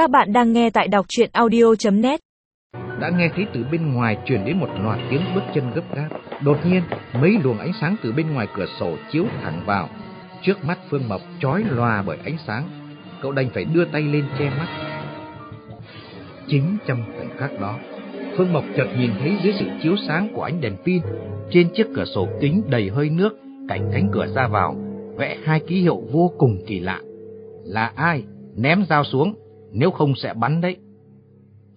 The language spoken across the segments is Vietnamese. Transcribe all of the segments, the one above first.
Các bạn đang nghe tại đọc chuyện audio.net Đã nghe thấy từ bên ngoài truyền đến một loạt tiếng bước chân gấp gáp. Đột nhiên, mấy luồng ánh sáng từ bên ngoài cửa sổ chiếu thẳng vào. Trước mắt Phương Mộc chói lòa bởi ánh sáng. Cậu đành phải đưa tay lên che mắt. Chính trong khoảnh khắc đó, Phương Mộc chợt nhìn thấy dưới sự chiếu sáng của ánh đèn pin, trên chiếc cửa sổ kính đầy hơi nước, cạnh cánh cửa ra vào, vẽ hai ký hiệu vô cùng kỳ lạ. Là ai? Ném dao xuống, nếu không sẽ bắn đấy.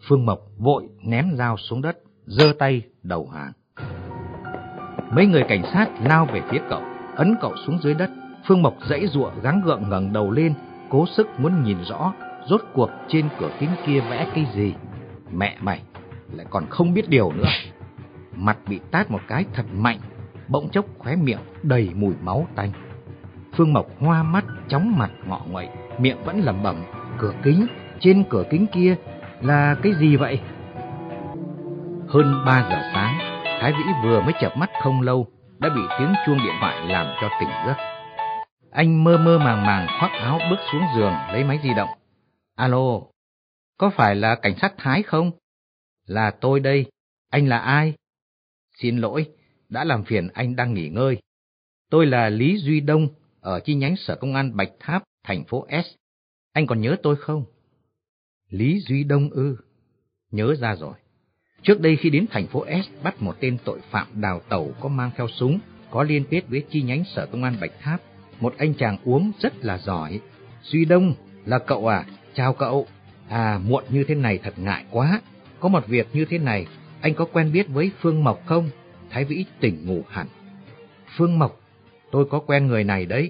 Phương Mộc vội ném dao xuống đất, giơ tay đầu hàng. Mấy người cảnh sát lao về phía cậu, ấn cậu xuống dưới đất. Phương Mộc dãy giụa gắng gượng ngẩng đầu lên, cố sức muốn nhìn rõ rốt cuộc trên cửa kính kia vẽ cái gì. Mẹ mày, lại còn không biết điều nữa. Mặt bị tát một cái thật mạnh, bỗng chốc khóe miệng đầy mùi máu tanh. Phương Mộc hoa mắt, chóng mặt ngọ nguậy, miệng vẫn lẩm bẩm, cửa kính, trên cửa kính kia là cái gì vậy? Hơn 3 giờ sáng, Thái Vĩ vừa mới chập mắt không lâu, đã bị tiếng chuông điện thoại làm cho tỉnh giấc. Anh mơ mơ màng màng khoác áo bước xuống giường lấy máy di động. Alo, có phải là cảnh sát Thái không? Là tôi đây, anh là ai? Xin lỗi, đã làm phiền anh đang nghỉ ngơi. Tôi là Lý Duy Đông, ở chi nhánh Sở Công an Bạch Tháp, thành phố S. Anh còn nhớ tôi không? Lý Duy Đông ư? Nhớ ra rồi. Trước đây khi đến thành phố S bắt một tên tội phạm đào tẩu có mang theo súng, có liên kết với chi nhánh Sở Công an Bạch Tháp, một anh chàng uống rất là giỏi. Duy Đông, là cậu à? Chào cậu. À, muộn như thế này thật ngại quá. Có một việc như thế này, anh có quen biết với Phương Mộc không? Thái Vĩ tỉnh ngủ hẳn. Phương Mộc, tôi có quen người này đấy.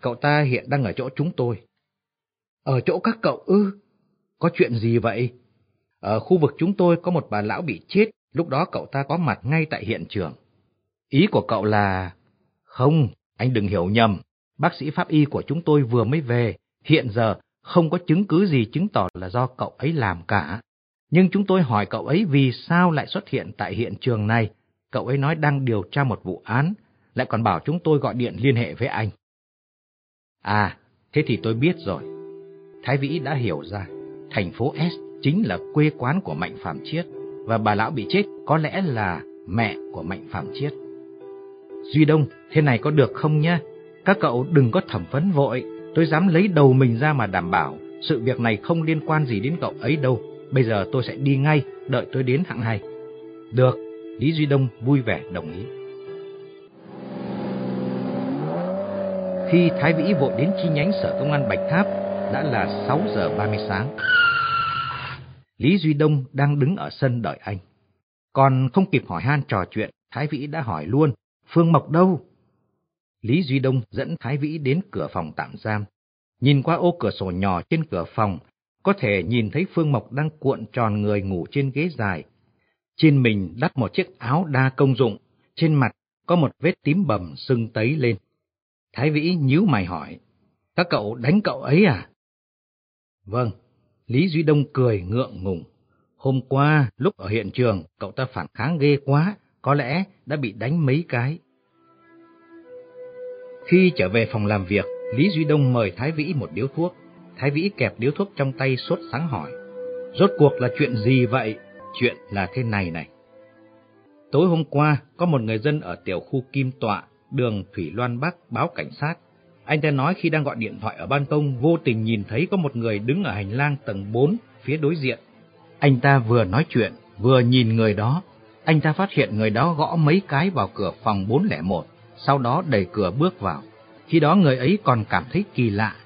Cậu ta hiện đang ở chỗ chúng tôi. Ở chỗ các cậu ư? Có chuyện gì vậy? Ở khu vực chúng tôi có một bà lão bị chết, lúc đó cậu ta có mặt ngay tại hiện trường. Ý của cậu là... Không, anh đừng hiểu nhầm. Bác sĩ pháp y của chúng tôi vừa mới về, hiện giờ không có chứng cứ gì chứng tỏ là do cậu ấy làm cả. Nhưng chúng tôi hỏi cậu ấy vì sao lại xuất hiện tại hiện trường này. Cậu ấy nói đang điều tra một vụ án, lại còn bảo chúng tôi gọi điện liên hệ với anh. À, thế thì tôi biết rồi. Thái Vĩ đã hiểu ra, thành phố S chính là quê quán của Mạnh Phạm Chiết, và bà lão bị chết có lẽ là mẹ của Mạnh Phạm Chiết. Duy Đông, thế này có được không nhá? Các cậu đừng có thẩm vấn vội, tôi dám lấy đầu mình ra mà đảm bảo, sự việc này không liên quan gì đến cậu ấy đâu. Bây giờ tôi sẽ đi ngay, đợi tôi đến hạng hai. Được, Lý Duy Đông vui vẻ đồng ý. Khi Thái Vĩ vội đến chi nhánh sở công an Bạch Tháp, đã là 6 giờ 30 sáng. Lý Duy Đông đang đứng ở sân đợi anh. Còn không kịp hỏi han trò chuyện, Thái Vĩ đã hỏi luôn, Phương Mộc đâu? Lý Duy Đông dẫn Thái Vĩ đến cửa phòng tạm giam. Nhìn qua ô cửa sổ nhỏ trên cửa phòng, có thể nhìn thấy Phương Mộc đang cuộn tròn người ngủ trên ghế dài. Trên mình đắp một chiếc áo đa công dụng, trên mặt có một vết tím bầm sưng tấy lên. Thái Vĩ nhíu mày hỏi, các cậu đánh cậu ấy à? Vâng, Lý Duy Đông cười ngượng ngùng. Hôm qua, lúc ở hiện trường, cậu ta phản kháng ghê quá, có lẽ đã bị đánh mấy cái. Khi trở về phòng làm việc, Lý Duy Đông mời Thái Vĩ một điếu thuốc. Thái Vĩ kẹp điếu thuốc trong tay sốt sáng hỏi. Rốt cuộc là chuyện gì vậy? Chuyện là thế này này. Tối hôm qua, có một người dân ở tiểu khu Kim Tọa, đường Thủy Loan Bắc báo cảnh sát. Anh ta nói khi đang gọi điện thoại ở ban công, vô tình nhìn thấy có một người đứng ở hành lang tầng 4 phía đối diện. Anh ta vừa nói chuyện, vừa nhìn người đó. Anh ta phát hiện người đó gõ mấy cái vào cửa phòng 401, sau đó đẩy cửa bước vào. Khi đó người ấy còn cảm thấy kỳ lạ,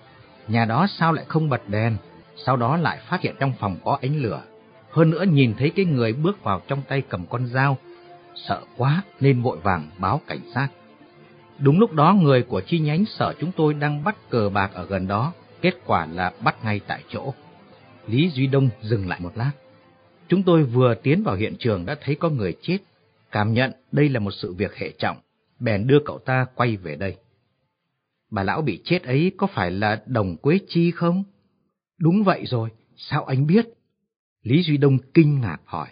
nhà đó sao lại không bật đèn, sau đó lại phát hiện trong phòng có ánh lửa. Hơn nữa nhìn thấy cái người bước vào trong tay cầm con dao, sợ quá nên vội vàng báo cảnh sát. Đúng lúc đó người của chi nhánh sở chúng tôi đang bắt cờ bạc ở gần đó, kết quả là bắt ngay tại chỗ. Lý Duy Đông dừng lại một lát. Chúng tôi vừa tiến vào hiện trường đã thấy có người chết, cảm nhận đây là một sự việc hệ trọng, bèn đưa cậu ta quay về đây. Bà lão bị chết ấy có phải là Đồng Quế Chi không? Đúng vậy rồi, sao anh biết? Lý Duy Đông kinh ngạc hỏi.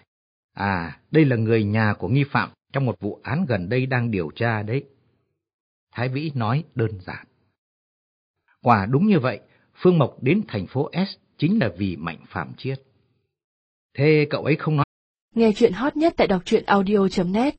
À, đây là người nhà của nghi phạm trong một vụ án gần đây đang điều tra đấy. Thái Vĩ nói đơn giản. Quả đúng như vậy, Phương Mộc đến thành phố S chính là vì Mạnh Phạm Chiết. Thế cậu ấy không nói. Nghe chuyện hot nhất tại đọc truyện audio.net